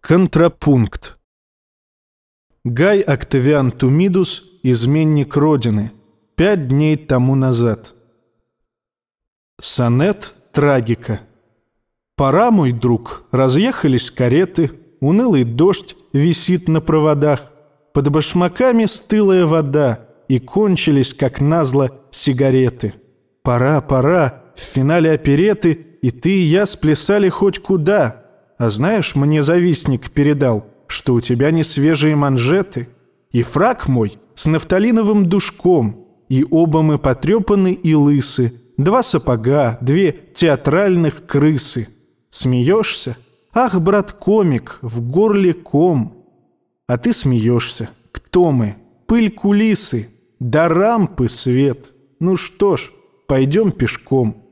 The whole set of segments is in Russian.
Контрапункт Гай Октавиан Тумидус, изменник Родины, пять дней тому назад. Сонет трагика. Пора, мой друг, разъехались кареты, унылый дождь висит на проводах, под башмаками стылая вода, и кончились, как назло, сигареты. Пора, пора, в финале опереты, и ты и я сплясали хоть куда — а знаешь, мне завистник передал, что у тебя не свежие манжеты, и фраг мой с нафталиновым душком, и оба мы потрепаны и лысы, два сапога, две театральных крысы. Смеешься? Ах, брат комик, в горле ком. А ты смеешься. Кто мы? Пыль кулисы, до рампы свет. Ну что ж, пойдем пешком.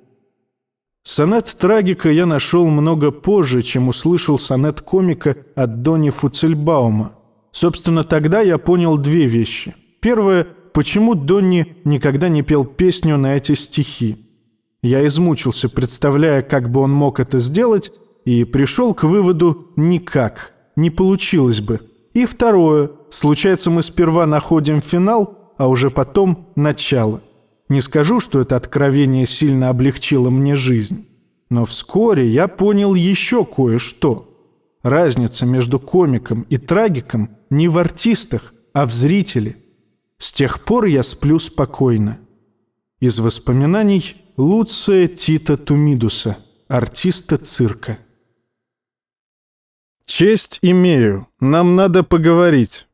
Сонет трагика я нашел много позже, чем услышал сонет комика от Дони Фуцельбаума. Собственно, тогда я понял две вещи. Первое – почему Донни никогда не пел песню на эти стихи. Я измучился, представляя, как бы он мог это сделать, и пришел к выводу «никак, не получилось бы». И второе – случается, мы сперва находим финал, а уже потом – начало – не скажу, что это откровение сильно облегчило мне жизнь. Но вскоре я понял еще кое-что. Разница между комиком и трагиком не в артистах, а в зрителе. С тех пор я сплю спокойно. Из воспоминаний Луция Тита Тумидуса, артиста цирка. «Честь имею, нам надо поговорить».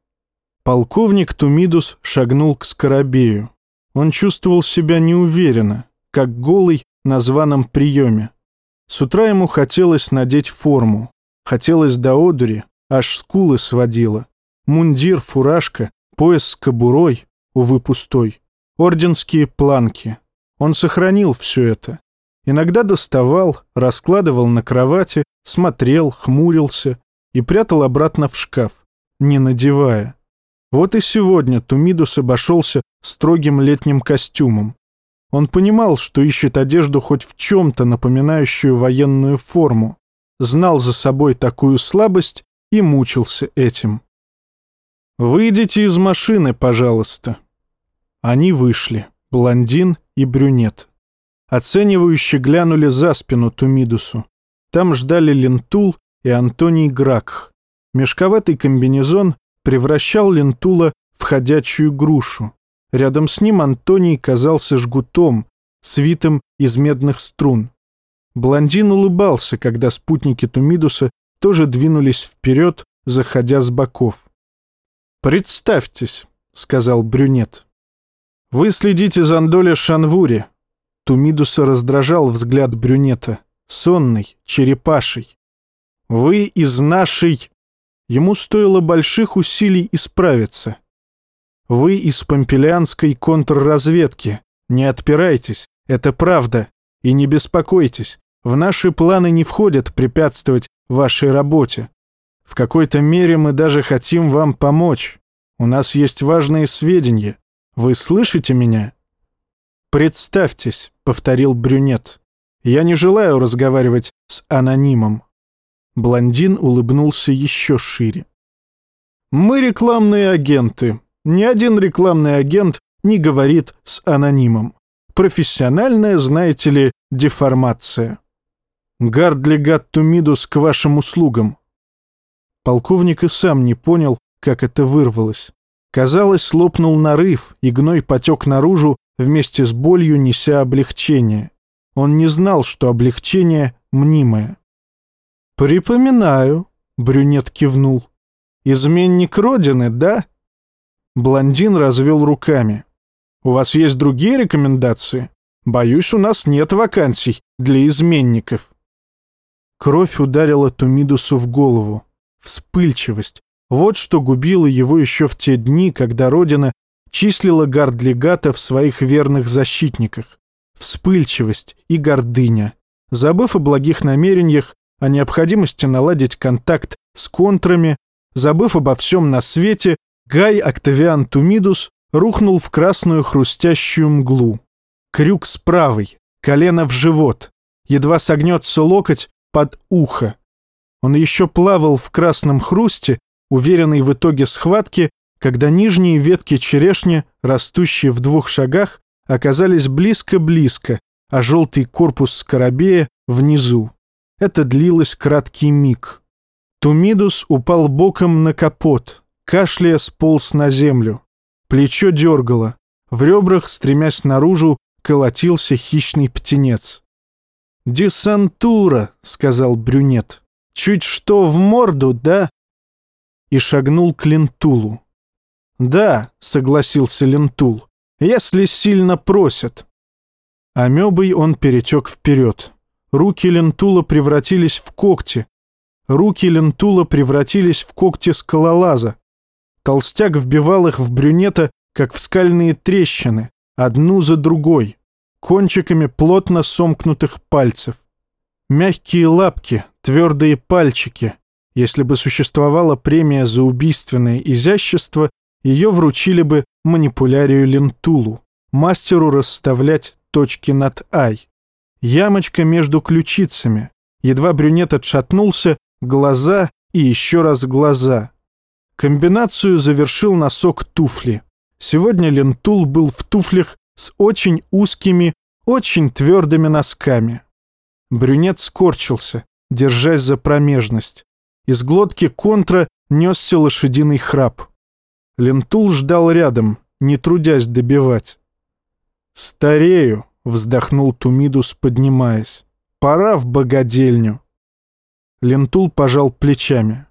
Полковник Тумидус шагнул к Скоробею. Он чувствовал себя неуверенно, как голый на званом приеме. С утра ему хотелось надеть форму. Хотелось до одури, аж скулы сводило. Мундир, фуражка, пояс с кобурой, увы, пустой. Орденские планки. Он сохранил все это. Иногда доставал, раскладывал на кровати, смотрел, хмурился и прятал обратно в шкаф, не надевая. Вот и сегодня Тумидус обошелся строгим летним костюмом. Он понимал, что ищет одежду хоть в чем-то напоминающую военную форму, знал за собой такую слабость и мучился этим. «Выйдите из машины, пожалуйста». Они вышли, блондин и брюнет. Оценивающе глянули за спину Тумидусу. Там ждали Лентул и Антоний Гракх. Мешковатый комбинезон превращал Лентула в ходячую грушу. Рядом с ним Антоний казался жгутом, свитым из медных струн. Блондин улыбался, когда спутники Тумидуса тоже двинулись вперед, заходя с боков. «Представьтесь», — сказал брюнет. «Вы следите за Андоле Шанвури». Тумидуса раздражал взгляд брюнета, сонный, черепаший. «Вы из нашей...» Ему стоило больших усилий исправиться. Вы из помпелианской контрразведки. Не отпирайтесь, это правда. И не беспокойтесь, в наши планы не входят препятствовать вашей работе. В какой-то мере мы даже хотим вам помочь. У нас есть важные сведения. Вы слышите меня? «Представьтесь», — повторил брюнет. «Я не желаю разговаривать с анонимом». Блондин улыбнулся еще шире. «Мы рекламные агенты. Ни один рекламный агент не говорит с анонимом. Профессиональная, знаете ли, деформация. Гардлигат Тумидус к вашим услугам». Полковник и сам не понял, как это вырвалось. Казалось, лопнул нарыв, и гной потек наружу вместе с болью, неся облегчение. Он не знал, что облегчение мнимое. «Припоминаю», — брюнет кивнул. «Изменник Родины, да?» Блондин развел руками. «У вас есть другие рекомендации? Боюсь, у нас нет вакансий для изменников». Кровь ударила Тумидусу в голову. Вспыльчивость. Вот что губило его еще в те дни, когда Родина числила Гардлигата в своих верных защитниках. Вспыльчивость и гордыня. Забыв о благих намерениях, о необходимости наладить контакт с контрами, забыв обо всем на свете, Гай Октавиан Тумидус рухнул в красную хрустящую мглу. Крюк с правой, колено в живот. едва согнется локоть под ухо. Он еще плавал в красном хрусте, уверенный в итоге схватки, когда нижние ветки черешни, растущие в двух шагах, оказались близко-близко, а желтый корпус скоробея внизу. Это длилось краткий миг. Тумидус упал боком на капот, кашляя сполз на землю. Плечо дергало. В ребрах, стремясь наружу, колотился хищный птенец. «Десантура», — сказал брюнет. «Чуть что в морду, да?» И шагнул к Лентулу. «Да», — согласился Лентул, — «если сильно просят». Амебой он перетек вперед. Руки Лентула превратились в когти. Руки Лентула превратились в когти скалолаза. Толстяк вбивал их в брюнета, как в скальные трещины, одну за другой, кончиками плотно сомкнутых пальцев. Мягкие лапки, твердые пальчики. Если бы существовала премия за убийственное изящество, ее вручили бы манипулярию Лентулу, мастеру расставлять точки над «ай». Ямочка между ключицами. Едва брюнет отшатнулся, глаза и еще раз глаза. Комбинацию завершил носок туфли. Сегодня Лентул был в туфлях с очень узкими, очень твердыми носками. Брюнет скорчился, держась за промежность. Из глотки контра несся лошадиный храп. Лентул ждал рядом, не трудясь добивать. «Старею», — вздохнул Тумидус, поднимаясь. «Пора в богадельню». Лентул пожал плечами.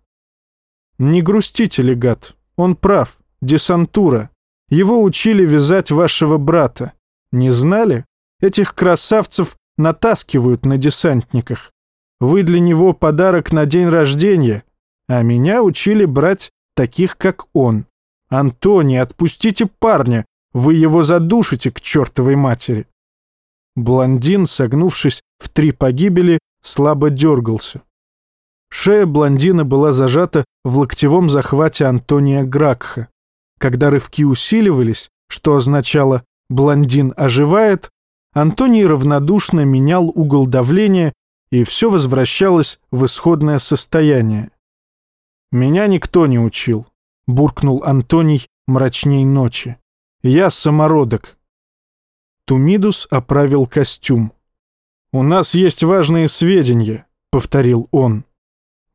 «Не грустите, легат. Он прав. Десантура. Его учили вязать вашего брата. Не знали? Этих красавцев натаскивают на десантниках. Вы для него подарок на день рождения, а меня учили брать таких, как он. Антони, отпустите парня, вы его задушите к чертовой матери. Блондин, согнувшись в три погибели, слабо дергался. Шея блондина была зажата в локтевом захвате Антония Гракха. Когда рывки усиливались, что означало «блондин оживает», Антоний равнодушно менял угол давления, и все возвращалось в исходное состояние. «Меня никто не учил», — буркнул Антоний мрачней ночи. «Я самородок, Тумидус оправил костюм. «У нас есть важные сведения», — повторил он.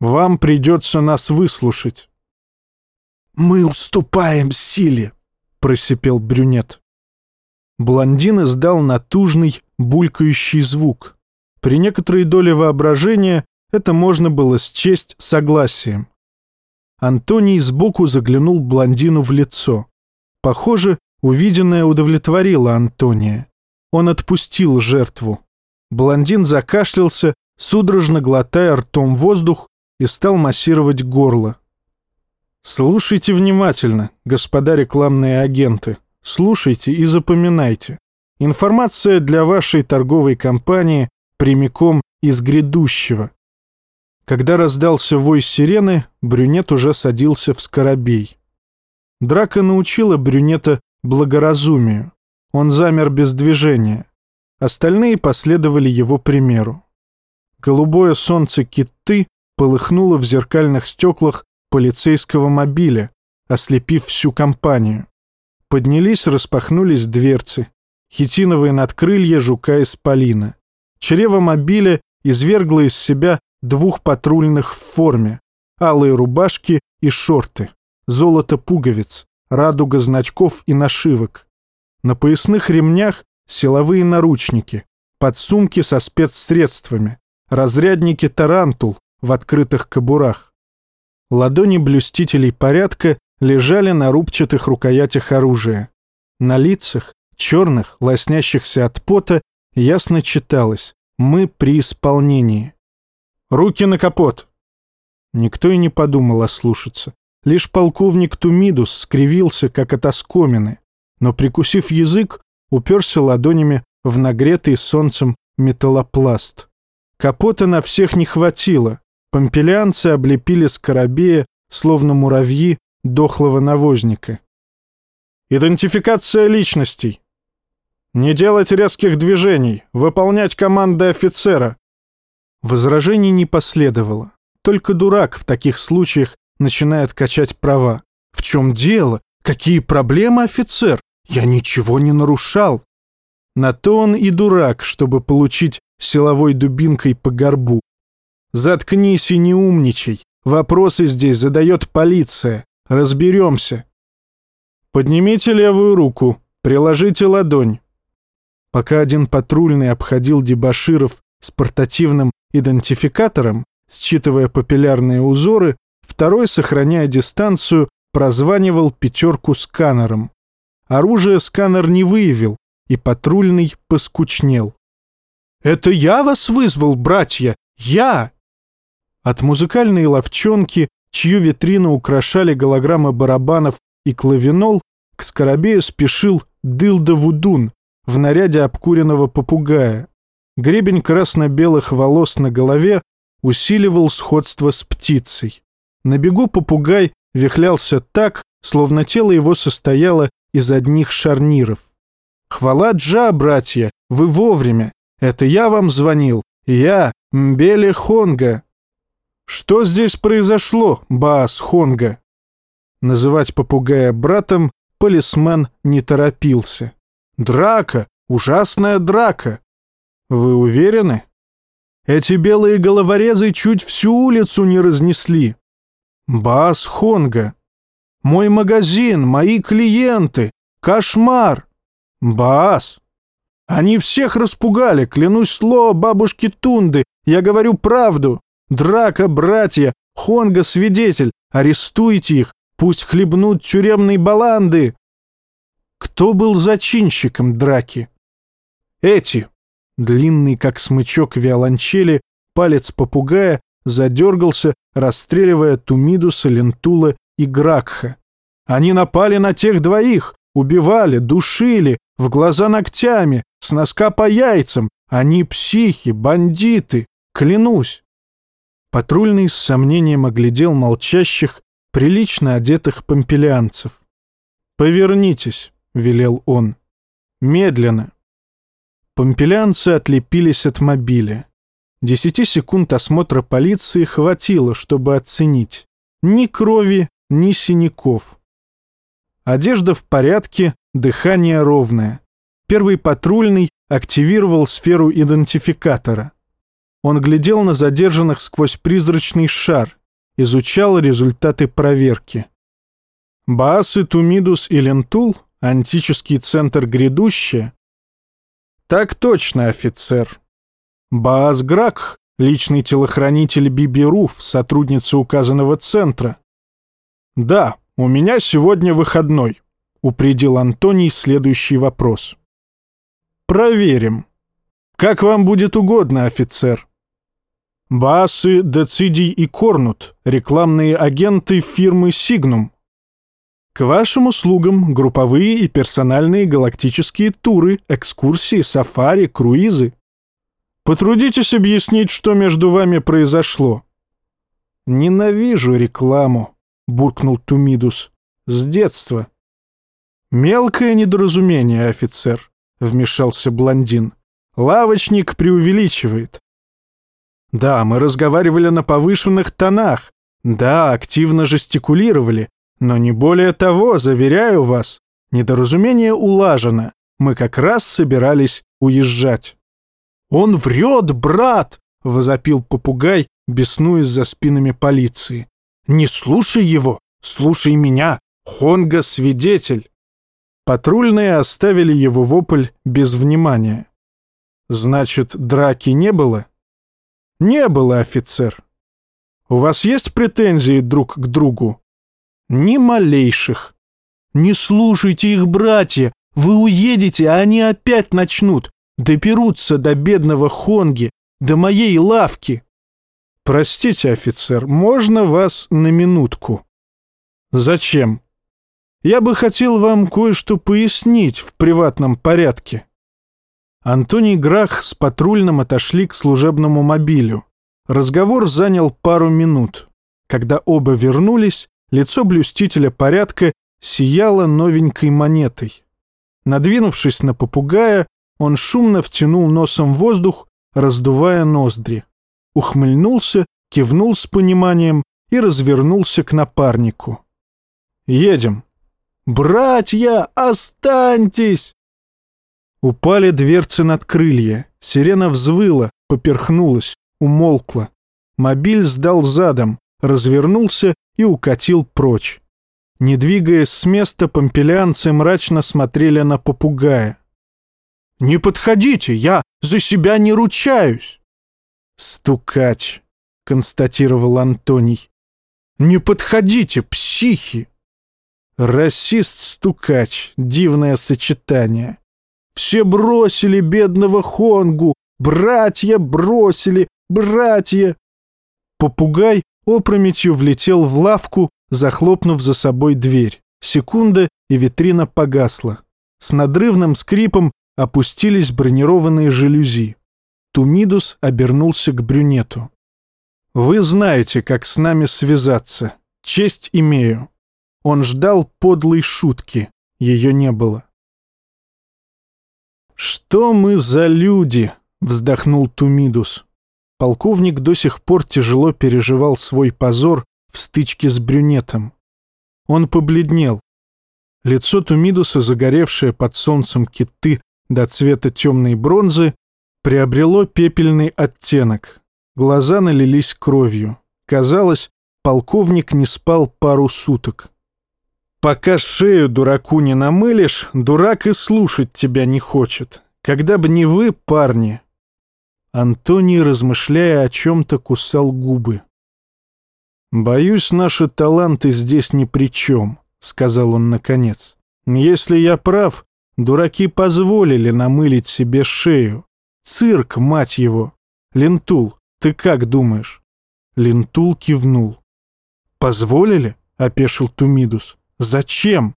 «Вам придется нас выслушать». «Мы уступаем силе», — просипел брюнет. Блондин издал натужный, булькающий звук. При некоторой доле воображения это можно было счесть согласием. Антоний сбоку заглянул блондину в лицо. Похоже, Увиденное удовлетворило Антония. Он отпустил жертву. Блондин закашлялся, судорожно глотая ртом воздух, и стал массировать горло. «Слушайте внимательно, господа рекламные агенты. Слушайте и запоминайте. Информация для вашей торговой компании прямиком из грядущего». Когда раздался вой сирены, брюнет уже садился в скоробей. Драка научила брюнета благоразумию. Он замер без движения. Остальные последовали его примеру. Голубое солнце киты полыхнуло в зеркальных стеклах полицейского мобиля, ослепив всю компанию. Поднялись, распахнулись дверцы. Хитиновые надкрылья жука исполина. Чрево мобиля извергло из себя двух патрульных в форме, алые рубашки и шорты, золото пуговиц, радуга значков и нашивок. На поясных ремнях силовые наручники, подсумки со спецсредствами, разрядники тарантул в открытых кобурах. Ладони блюстителей порядка лежали на рубчатых рукоятях оружия. На лицах, черных, лоснящихся от пота, ясно читалось «Мы при исполнении». «Руки на капот!» Никто и не подумал ослушаться. Лишь полковник Тумидус скривился, как от оскомины, но, прикусив язык, уперся ладонями в нагретый солнцем металлопласт. Капота на всех не хватило. Помпелианцы облепили скоробея, словно муравьи дохлого навозника. «Идентификация личностей!» Не делать резких движений, выполнять команды офицера. Возражений не последовало. Только дурак в таких случаях начинает качать права. В чем дело? Какие проблемы, офицер? Я ничего не нарушал. На то он и дурак, чтобы получить силовой дубинкой по горбу. Заткнись и не умничай. Вопросы здесь задает полиция. Разберемся. Поднимите левую руку, приложите ладонь. Пока один патрульный обходил дебаширов с портативным идентификатором, считывая папиллярные узоры, второй, сохраняя дистанцию, прозванивал пятерку сканером. Оружие сканер не выявил, и патрульный поскучнел. «Это я вас вызвал, братья! Я!» От музыкальной ловчонки, чью витрину украшали голограммы барабанов и клавинол, к Скоробею спешил Дылда Вудун в наряде обкуренного попугая. Гребень красно-белых волос на голове усиливал сходство с птицей. На бегу попугай вихлялся так, словно тело его состояло из одних шарниров. «Хвала Джа, братья, вы вовремя. Это я вам звонил. Я, Мбеле Хонга». «Что здесь произошло, Баас Хонга?» Называть попугая братом полисмен не торопился. «Драка! Ужасная драка!» «Вы уверены?» «Эти белые головорезы чуть всю улицу не разнесли!» «Бас Хонга! Мой магазин, мои клиенты! Кошмар!» «Бас!» «Они всех распугали, клянусь слово бабушки Тунды, я говорю правду! Драка, братья, Хонга свидетель, арестуйте их, Пусть хлебнут тюремной баланды. Кто был зачинщиком драки? Эти. Длинный, как смычок виолончели, палец попугая задергался, расстреливая Тумидуса, Лентула и Гракха. Они напали на тех двоих, убивали, душили, в глаза ногтями, с носка по яйцам. Они психи, бандиты, клянусь. Патрульный с сомнением оглядел молчащих, прилично одетых помпелианцев. «Повернитесь», — велел он. «Медленно». Помпелианцы отлепились от мобиля. Десяти секунд осмотра полиции хватило, чтобы оценить. Ни крови, ни синяков. Одежда в порядке, дыхание ровное. Первый патрульный активировал сферу идентификатора. Он глядел на задержанных сквозь призрачный шар, изучал результаты проверки. Баасы Тумидус и Лентул, антический центр грядущее? Так точно, офицер. Баас Грак, личный телохранитель Биби Руф, сотрудница указанного центра. Да, у меня сегодня выходной, упредил Антоний следующий вопрос. Проверим. Как вам будет угодно, офицер. Баасы, Децидий и Корнут, рекламные агенты фирмы «Сигнум». К вашим услугам групповые и персональные галактические туры, экскурсии, сафари, круизы. Потрудитесь объяснить, что между вами произошло. «Ненавижу рекламу», — буркнул Тумидус. «С детства». «Мелкое недоразумение, офицер», — вмешался блондин. «Лавочник преувеличивает. Да, мы разговаривали на повышенных тонах. Да, активно жестикулировали. Но не более того, заверяю вас, недоразумение улажено. Мы как раз собирались уезжать. «Он врет, брат!» — возопил попугай, беснуясь за спинами полиции. «Не слушай его! Слушай меня! Хонга — свидетель!» Патрульные оставили его вопль без внимания. «Значит, драки не было?» «Не было, офицер. У вас есть претензии друг к другу?» «Ни малейших. Не слушайте их, братья. Вы уедете, а они опять начнут. Доперутся до бедного Хонги, до моей лавки». «Простите, офицер, можно вас на минутку?» «Зачем?» «Я бы хотел вам кое-что пояснить в приватном порядке». Антоний Грах с патрульным отошли к служебному мобилю. Разговор занял пару минут. Когда оба вернулись, лицо блюстителя порядка сияло новенькой монетой. Надвинувшись на попугая, он шумно втянул носом воздух, раздувая ноздри. Ухмыльнулся, кивнул с пониманием и развернулся к напарнику. «Едем!» «Братья, останьтесь!» Упали дверцы над крылья. Сирена взвыла, поперхнулась, умолкла. Мобиль сдал задом, развернулся и укатил прочь. Не двигаясь с места, помпелианцы мрачно смотрели на попугая. «Не подходите, я за себя не ручаюсь!» «Стукач», — констатировал Антоний. «Не подходите, психи!» «Расист-стукач, дивное сочетание. Все бросили бедного Хонгу, братья бросили, братья!» Попугай опрометью влетел в лавку, захлопнув за собой дверь. Секунда, и витрина погасла. С надрывным скрипом опустились бронированные жалюзи. Тумидус обернулся к брюнету. «Вы знаете, как с нами связаться. Честь имею». Он ждал подлой шутки. Ее не было. «Что мы за люди?» — вздохнул Тумидус. Полковник до сих пор тяжело переживал свой позор в стычке с брюнетом. Он побледнел. Лицо Тумидуса, загоревшее под солнцем киты до цвета темной бронзы, приобрело пепельный оттенок. Глаза налились кровью. Казалось, полковник не спал пару суток. «Пока шею дураку не намылишь, дурак и слушать тебя не хочет. Когда бы не вы, парни, Антоний, размышляя о чем-то, кусал губы. «Боюсь, наши таланты здесь ни при чем», — сказал он наконец. «Если я прав, дураки позволили намылить себе шею. Цирк, мать его! Лентул, ты как думаешь?» Лентул кивнул. «Позволили?» — опешил Тумидус. «Зачем?»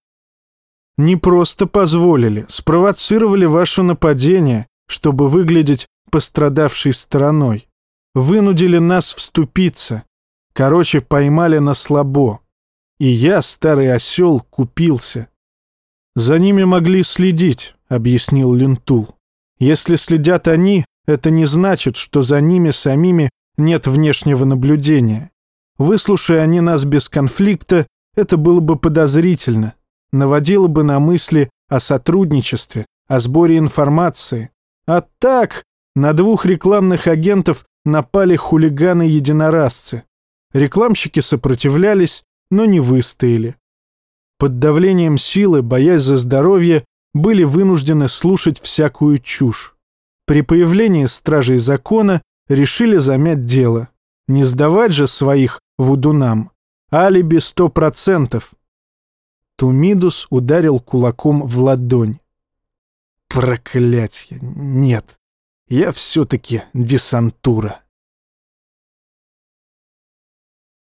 «Не просто позволили, спровоцировали ваше нападение, чтобы выглядеть пострадавшей стороной. Вынудили нас вступиться. Короче, поймали на слабо. И я, старый осел, купился. За ними могли следить, объяснил Лентул. Если следят они, это не значит, что за ними самими нет внешнего наблюдения. Выслушая они нас без конфликта, это было бы подозрительно, наводило бы на мысли о сотрудничестве, о сборе информации. А так, на двух рекламных агентов напали хулиганы-единоразцы. Рекламщики сопротивлялись, но не выстояли. Под давлением силы, боясь за здоровье, были вынуждены слушать всякую чушь. При появлении стражей закона решили замять дело. Не сдавать же своих вудунам. Алиби сто процентов. Тумидус ударил кулаком в ладонь. Проклятье, нет. Я все-таки десантура.